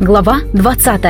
Глава 20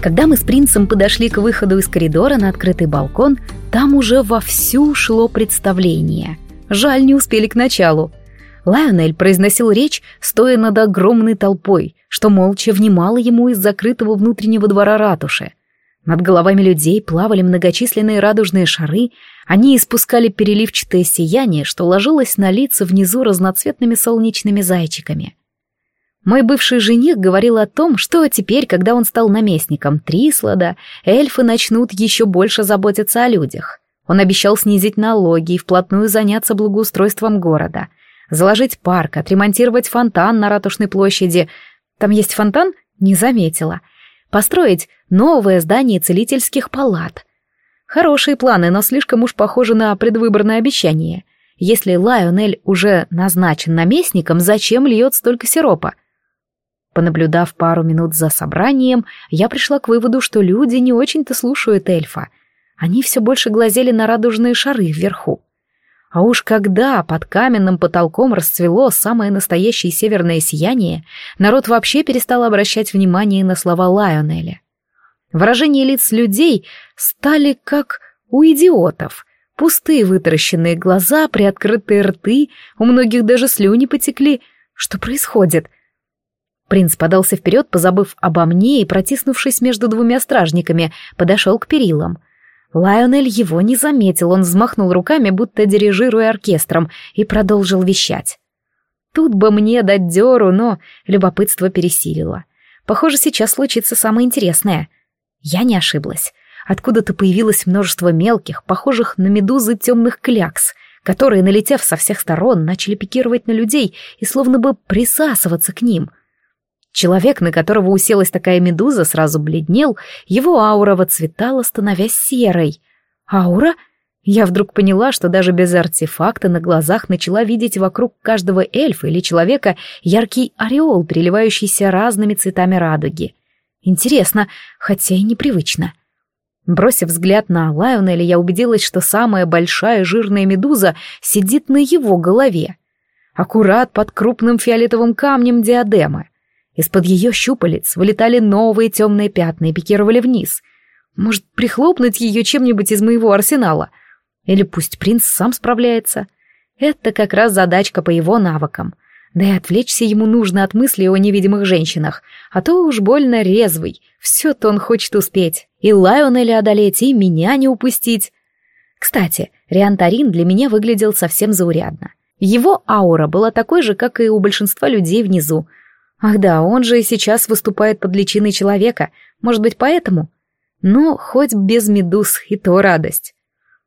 Когда мы с принцем подошли к выходу из коридора на открытый балкон, там уже вовсю шло представление. Жаль, не успели к началу. Лайонель произносил речь, стоя над огромной толпой, что молча внимало ему из закрытого внутреннего двора ратуши. Над головами людей плавали многочисленные радужные шары, они испускали переливчатое сияние, что ложилось на лица внизу разноцветными солнечными зайчиками. Мой бывший жених говорил о том, что теперь, когда он стал наместником Трислада, эльфы начнут еще больше заботиться о людях. Он обещал снизить налоги и вплотную заняться благоустройством города, заложить парк, отремонтировать фонтан на Ратушной площади. Там есть фонтан? Не заметила. Построить новое здание целительских палат. Хорошие планы, но слишком уж похожи на предвыборное обещание. Если Лайонель уже назначен наместником, зачем льет столько сиропа? Понаблюдав пару минут за собранием, я пришла к выводу, что люди не очень-то слушают эльфа. Они все больше глазели на радужные шары вверху. А уж когда под каменным потолком расцвело самое настоящее северное сияние, народ вообще перестал обращать внимание на слова Лайонеля. Выражения лиц людей стали как у идиотов. Пустые вытаращенные глаза, приоткрытые рты, у многих даже слюни потекли. Что происходит? — Принц подался вперед, позабыв обо мне и, протиснувшись между двумя стражниками, подошел к перилам. Лайонель его не заметил, он взмахнул руками, будто дирижируя оркестром, и продолжил вещать. Тут бы мне дать дёру, но любопытство пересилило. Похоже, сейчас случится самое интересное. Я не ошиблась. Откуда-то появилось множество мелких, похожих на медузы темных клякс, которые, налетев со всех сторон, начали пикировать на людей и словно бы присасываться к ним — Человек, на которого уселась такая медуза, сразу бледнел, его аура воцветала, становясь серой. Аура? Я вдруг поняла, что даже без артефакта на глазах начала видеть вокруг каждого эльфа или человека яркий ореол, переливающийся разными цветами радуги. Интересно, хотя и непривычно. Бросив взгляд на Лайонеля, я убедилась, что самая большая жирная медуза сидит на его голове. Аккурат под крупным фиолетовым камнем диадемы. Из-под ее щупалец вылетали новые темные пятна и пикировали вниз. Может, прихлопнуть ее чем-нибудь из моего арсенала? Или пусть принц сам справляется? Это как раз задачка по его навыкам. Да и отвлечься ему нужно от мыслей о невидимых женщинах, а то уж больно резвый, все-то он хочет успеть. И Лайонеля одолеть, и меня не упустить. Кстати, Риантарин для меня выглядел совсем заурядно. Его аура была такой же, как и у большинства людей внизу — Ах да, он же и сейчас выступает под личиной человека, может быть, поэтому? Ну, хоть без медуз, и то радость.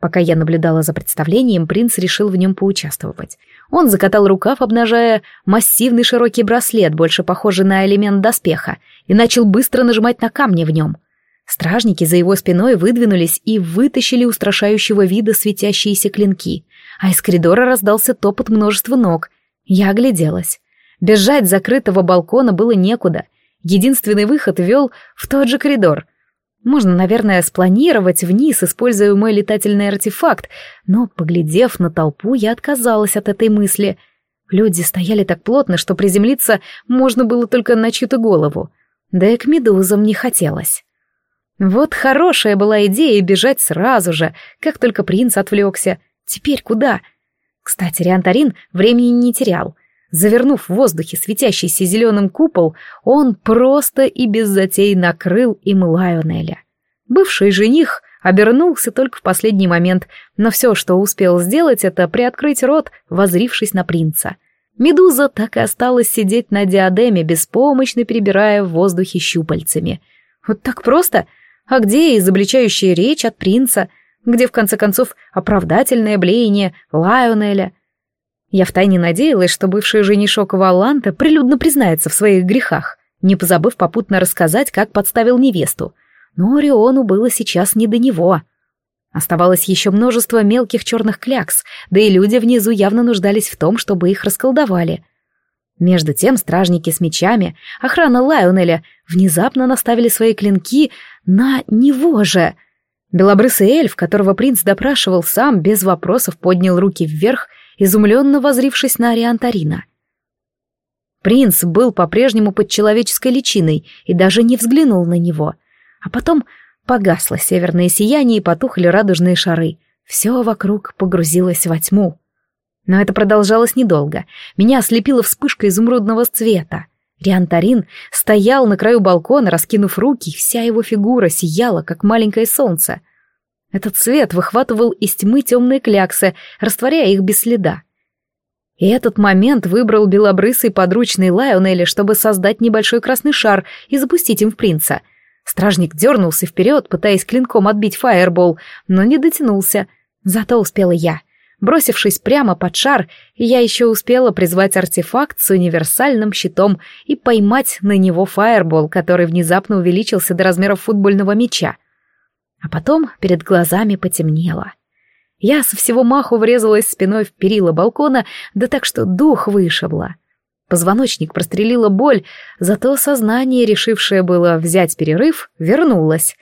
Пока я наблюдала за представлением, принц решил в нем поучаствовать. Он закатал рукав, обнажая массивный широкий браслет, больше похожий на элемент доспеха, и начал быстро нажимать на камни в нем. Стражники за его спиной выдвинулись и вытащили устрашающего вида светящиеся клинки, а из коридора раздался топот множества ног. Я огляделась. Бежать с закрытого балкона было некуда. Единственный выход вел в тот же коридор. Можно, наверное, спланировать вниз, используя мой летательный артефакт, но, поглядев на толпу, я отказалась от этой мысли. Люди стояли так плотно, что приземлиться можно было только на чью-то голову. Да и к медузам не хотелось. Вот хорошая была идея бежать сразу же, как только принц отвлекся. Теперь куда? Кстати, Риантарин времени не терял — Завернув в воздухе светящийся зеленым купол, он просто и без затей накрыл им Лайонеля. Бывший жених обернулся только в последний момент, но все, что успел сделать, это приоткрыть рот, возрившись на принца. Медуза так и осталась сидеть на диадеме, беспомощно перебирая в воздухе щупальцами. Вот так просто? А где изобличающая речь от принца? Где, в конце концов, оправдательное блеяние Лайонеля — я втайне надеялась, что бывший женишок Валанта прилюдно признается в своих грехах, не позабыв попутно рассказать, как подставил невесту. Но Ориону было сейчас не до него. Оставалось еще множество мелких черных клякс, да и люди внизу явно нуждались в том, чтобы их расколдовали. Между тем стражники с мечами, охрана Лайонеля, внезапно наставили свои клинки на него же. Белобрысый эльф, которого принц допрашивал сам, без вопросов поднял руки вверх изумленно возрившись на Ариантарина. Принц был по-прежнему под человеческой личиной и даже не взглянул на него. А потом погасло северное сияние и потухли радужные шары. Все вокруг погрузилось во тьму. Но это продолжалось недолго. Меня ослепила вспышка изумрудного цвета. Риантарин стоял на краю балкона, раскинув руки, и вся его фигура сияла, как маленькое солнце. Этот свет выхватывал из тьмы темные кляксы, растворяя их без следа. И этот момент выбрал белобрысый подручный Лайонелли, чтобы создать небольшой красный шар и запустить им в принца. Стражник дернулся вперед, пытаясь клинком отбить фаербол, но не дотянулся. Зато успела я. Бросившись прямо под шар, я еще успела призвать артефакт с универсальным щитом и поймать на него фаербол, который внезапно увеличился до размеров футбольного мяча. А потом перед глазами потемнело. Я со всего маху врезалась спиной в перила балкона, да так что дух вышибло. Позвоночник прострелила боль, зато сознание, решившее было взять перерыв, вернулось.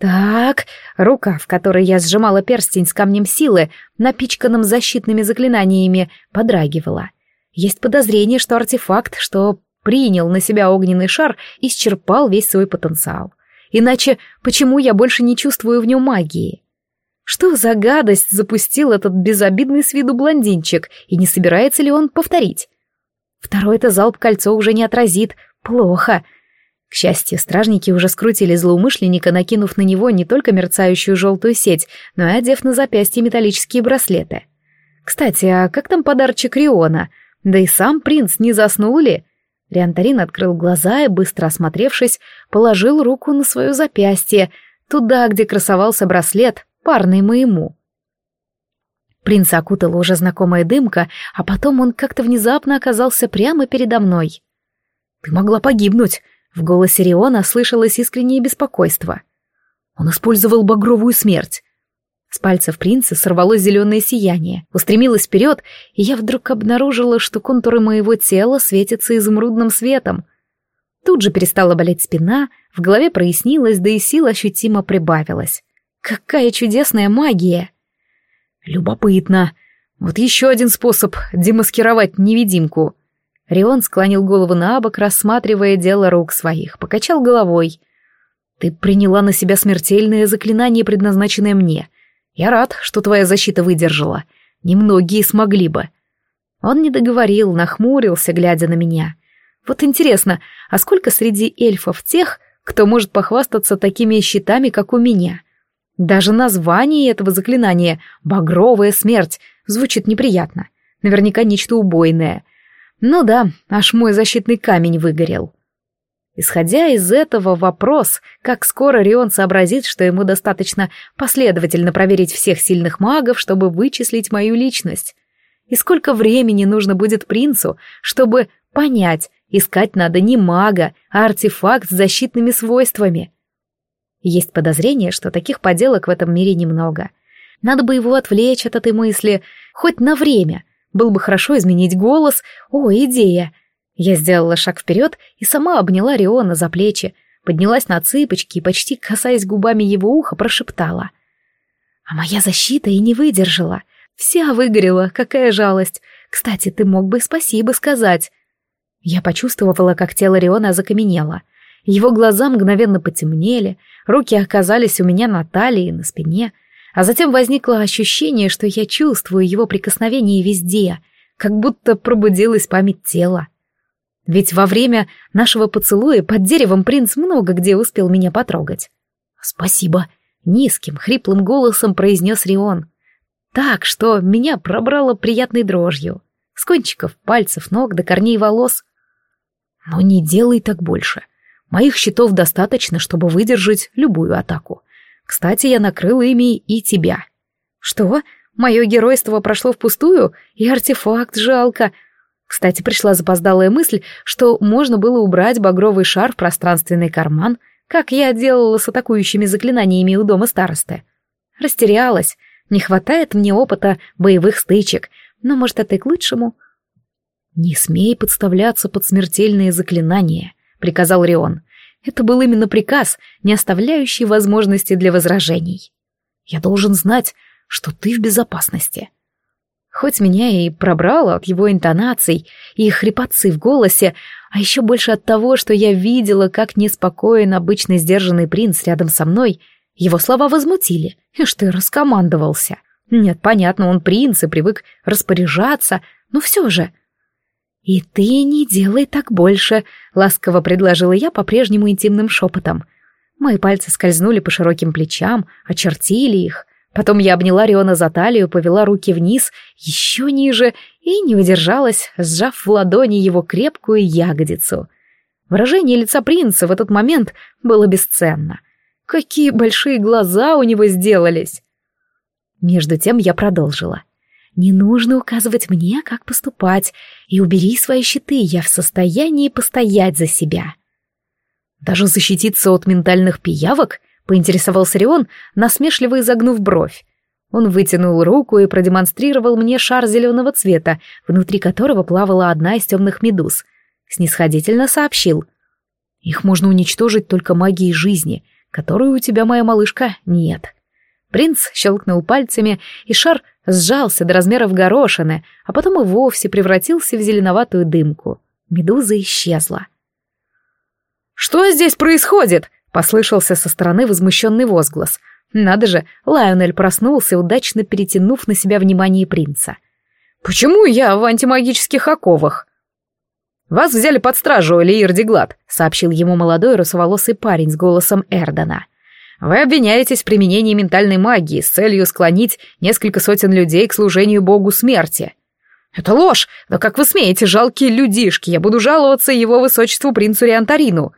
Так, рука, в которой я сжимала перстень с камнем силы, напичканным защитными заклинаниями, подрагивала. Есть подозрение, что артефакт, что принял на себя огненный шар, исчерпал весь свой потенциал. Иначе почему я больше не чувствую в нем магии? Что за гадость запустил этот безобидный с виду блондинчик, и не собирается ли он повторить? Второй-то залп кольцо уже не отразит. Плохо. К счастью, стражники уже скрутили злоумышленника, накинув на него не только мерцающую желтую сеть, но и одев на запястье металлические браслеты. Кстати, а как там подарочек Риона? Да и сам принц не заснул ли? Риантарин открыл глаза и, быстро осмотревшись, положил руку на свое запястье, туда, где красовался браслет, парный моему. Принца окутала уже знакомая дымка, а потом он как-то внезапно оказался прямо передо мной. «Ты могла погибнуть», — в голосе Риона слышалось искреннее беспокойство. Он использовал багровую смерть. С пальцев принца сорвалось зеленое сияние, устремилось вперед, и я вдруг обнаружила, что контуры моего тела светятся изумрудным светом. Тут же перестала болеть спина, в голове прояснилось, да и сил ощутимо прибавилась. Какая чудесная магия! Любопытно. Вот еще один способ демаскировать невидимку. Рион склонил голову на бок, рассматривая дело рук своих, покачал головой. Ты приняла на себя смертельное заклинание, предназначенное мне. Я рад, что твоя защита выдержала. Немногие смогли бы. Он не договорил, нахмурился, глядя на меня. Вот интересно, а сколько среди эльфов тех, кто может похвастаться такими щитами, как у меня? Даже название этого заклинания «Багровая смерть» звучит неприятно. Наверняка нечто убойное. Ну да, аж мой защитный камень выгорел. Исходя из этого вопрос, как скоро Рион сообразит, что ему достаточно последовательно проверить всех сильных магов, чтобы вычислить мою личность. И сколько времени нужно будет принцу, чтобы понять, искать надо не мага, а артефакт с защитными свойствами. Есть подозрение, что таких поделок в этом мире немного. Надо бы его отвлечь от этой мысли, хоть на время. Было бы хорошо изменить голос. О, идея! Я сделала шаг вперед и сама обняла Риона за плечи, поднялась на цыпочки и, почти касаясь губами его уха, прошептала. «А моя защита и не выдержала. Вся выгорела, какая жалость. Кстати, ты мог бы спасибо сказать». Я почувствовала, как тело Риона закаменело. Его глаза мгновенно потемнели, руки оказались у меня на талии и на спине, а затем возникло ощущение, что я чувствую его прикосновение везде, как будто пробудилась память тела. Ведь во время нашего поцелуя под деревом принц много где успел меня потрогать. «Спасибо», — низким, хриплым голосом произнес Рион. Так, что меня пробрало приятной дрожью. С кончиков пальцев, ног до корней волос. «Но не делай так больше. Моих щитов достаточно, чтобы выдержать любую атаку. Кстати, я накрыл ими и тебя. Что? Мое геройство прошло впустую? И артефакт жалко. Кстати, пришла запоздалая мысль, что можно было убрать багровый шар в пространственный карман, как я делала с атакующими заклинаниями у дома старосты. Растерялась. Не хватает мне опыта боевых стычек, но, может, это и к лучшему. «Не смей подставляться под смертельные заклинания», — приказал Рион. Это был именно приказ, не оставляющий возможности для возражений. «Я должен знать, что ты в безопасности». Хоть меня и пробрало от его интонаций и хрипотцы в голосе, а еще больше от того, что я видела, как неспокоен обычно сдержанный принц рядом со мной, его слова возмутили, и что и раскомандовался. Нет, понятно, он принц и привык распоряжаться, но все же... «И ты не делай так больше», — ласково предложила я по-прежнему интимным шепотом. Мои пальцы скользнули по широким плечам, очертили их, Потом я обняла Риона за талию, повела руки вниз, еще ниже, и не удержалась, сжав в ладони его крепкую ягодицу. Выражение лица принца в этот момент было бесценно. Какие большие глаза у него сделались! Между тем я продолжила. «Не нужно указывать мне, как поступать, и убери свои щиты, я в состоянии постоять за себя». «Даже защититься от ментальных пиявок?» поинтересовался Рион, насмешливо изогнув бровь. Он вытянул руку и продемонстрировал мне шар зеленого цвета, внутри которого плавала одна из темных медуз. Снисходительно сообщил. «Их можно уничтожить только магией жизни, которую у тебя, моя малышка, нет». Принц щелкнул пальцами, и шар сжался до размеров горошины, а потом и вовсе превратился в зеленоватую дымку. Медуза исчезла. «Что здесь происходит?» Послышался со стороны возмущенный возглас. Надо же, Лайонель проснулся, удачно перетянув на себя внимание принца. «Почему я в антимагических оковах?» «Вас взяли под стражу, Лиир Деглад», — сообщил ему молодой русоволосый парень с голосом Эрдена. «Вы обвиняетесь в применении ментальной магии с целью склонить несколько сотен людей к служению богу смерти». «Это ложь! Но как вы смеете, жалкие людишки! Я буду жаловаться его высочеству принцу Риантарину!»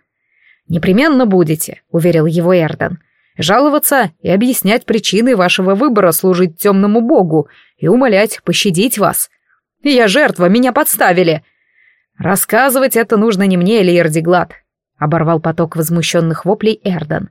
«Непременно будете», — уверил его Эрден. «Жаловаться и объяснять причины вашего выбора служить темному богу и умолять пощадить вас. Я жертва, меня подставили!» «Рассказывать это нужно не мне, или Эрдиглад», — оборвал поток возмущенных воплей Эрден.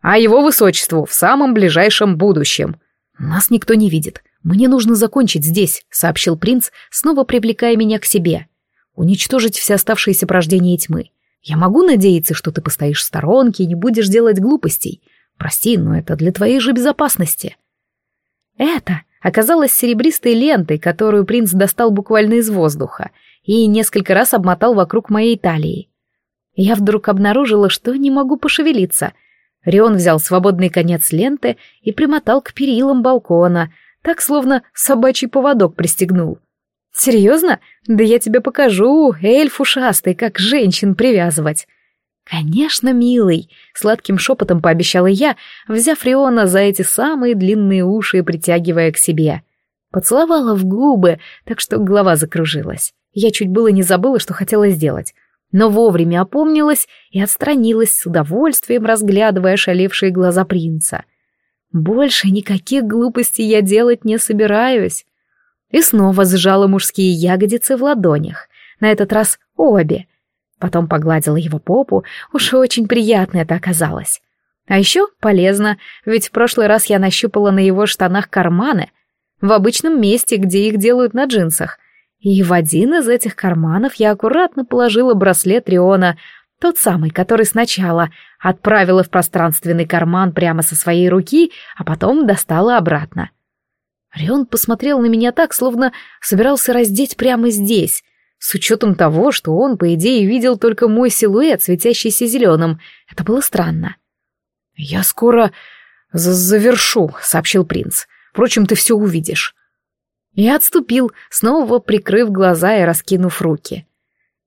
«А его высочеству в самом ближайшем будущем. Нас никто не видит. Мне нужно закончить здесь», — сообщил принц, снова привлекая меня к себе. «Уничтожить все оставшиеся порождения тьмы. Я могу надеяться, что ты постоишь в сторонке и не будешь делать глупостей. Прости, но это для твоей же безопасности. Это оказалось серебристой лентой, которую принц достал буквально из воздуха и несколько раз обмотал вокруг моей талии. Я вдруг обнаружила, что не могу пошевелиться. Рион взял свободный конец ленты и примотал к перилам балкона, так словно собачий поводок пристегнул. Серьезно? Да я тебе покажу, эльф ушастый, как женщин привязывать. Конечно, милый, сладким шепотом пообещала я, взяв Риона за эти самые длинные уши и притягивая к себе. Поцеловала в губы, так что голова закружилась. Я чуть было не забыла, что хотела сделать. Но вовремя опомнилась и отстранилась с удовольствием, разглядывая шалевшие глаза принца. Больше никаких глупостей я делать не собираюсь и снова сжала мужские ягодицы в ладонях, на этот раз обе. Потом погладила его попу, уж очень приятно это оказалось. А еще полезно, ведь в прошлый раз я нащупала на его штанах карманы, в обычном месте, где их делают на джинсах. И в один из этих карманов я аккуратно положила браслет Риона, тот самый, который сначала отправила в пространственный карман прямо со своей руки, а потом достала обратно. Рион посмотрел на меня так, словно собирался раздеть прямо здесь, с учетом того, что он, по идее, видел только мой силуэт, светящийся зеленым. Это было странно. «Я скоро завершу», — сообщил принц. «Впрочем, ты все увидишь». Я отступил, снова прикрыв глаза и раскинув руки.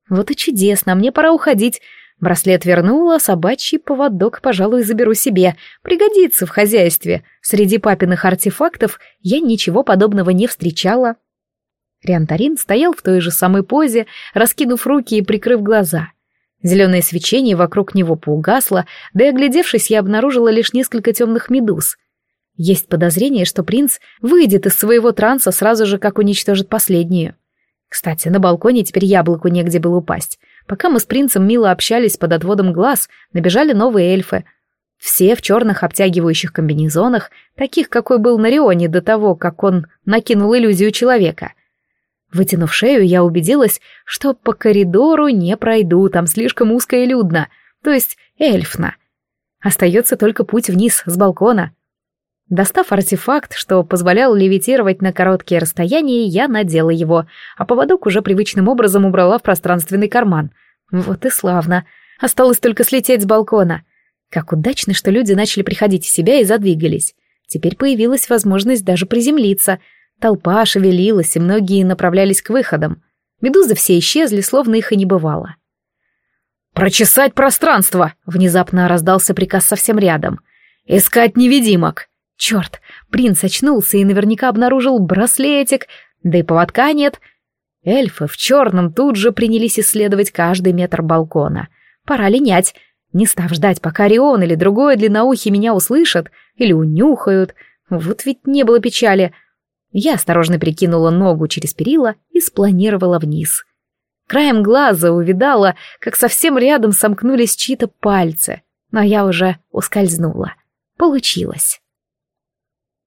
«Вот и чудесно, мне пора уходить. Браслет вернула, собачий поводок, пожалуй, заберу себе. Пригодится в хозяйстве. Среди папиных артефактов я ничего подобного не встречала. Риантарин стоял в той же самой позе, раскинув руки и прикрыв глаза. Зеленое свечение вокруг него поугасло, да и оглядевшись, я обнаружила лишь несколько темных медуз. Есть подозрение, что принц выйдет из своего транса сразу же, как уничтожит последнюю. Кстати, на балконе теперь яблоку негде было упасть. Пока мы с принцем мило общались под отводом глаз, набежали новые эльфы. Все в черных обтягивающих комбинезонах, таких, какой был на Рионе до того, как он накинул иллюзию человека. Вытянув шею, я убедилась, что по коридору не пройду, там слишком узко и людно, то есть эльфно. Остается только путь вниз с балкона. Достав артефакт, что позволял левитировать на короткие расстояния, я надела его, а поводок уже привычным образом убрала в пространственный карман. Вот и славно. Осталось только слететь с балкона. Как удачно, что люди начали приходить в себя и задвигались. Теперь появилась возможность даже приземлиться. Толпа шевелилась, и многие направлялись к выходам. Медузы все исчезли, словно их и не бывало. «Прочесать пространство!» — внезапно раздался приказ совсем рядом. «Искать невидимок!» Черт, принц очнулся и наверняка обнаружил браслетик, да и поводка нет. Эльфы в черном тут же принялись исследовать каждый метр балкона. Пора линять, не став ждать, пока Орион или другое длинноухий меня услышат или унюхают. Вот ведь не было печали. Я осторожно прикинула ногу через перила и спланировала вниз. Краем глаза увидала, как совсем рядом сомкнулись чьи-то пальцы, но я уже ускользнула. Получилось.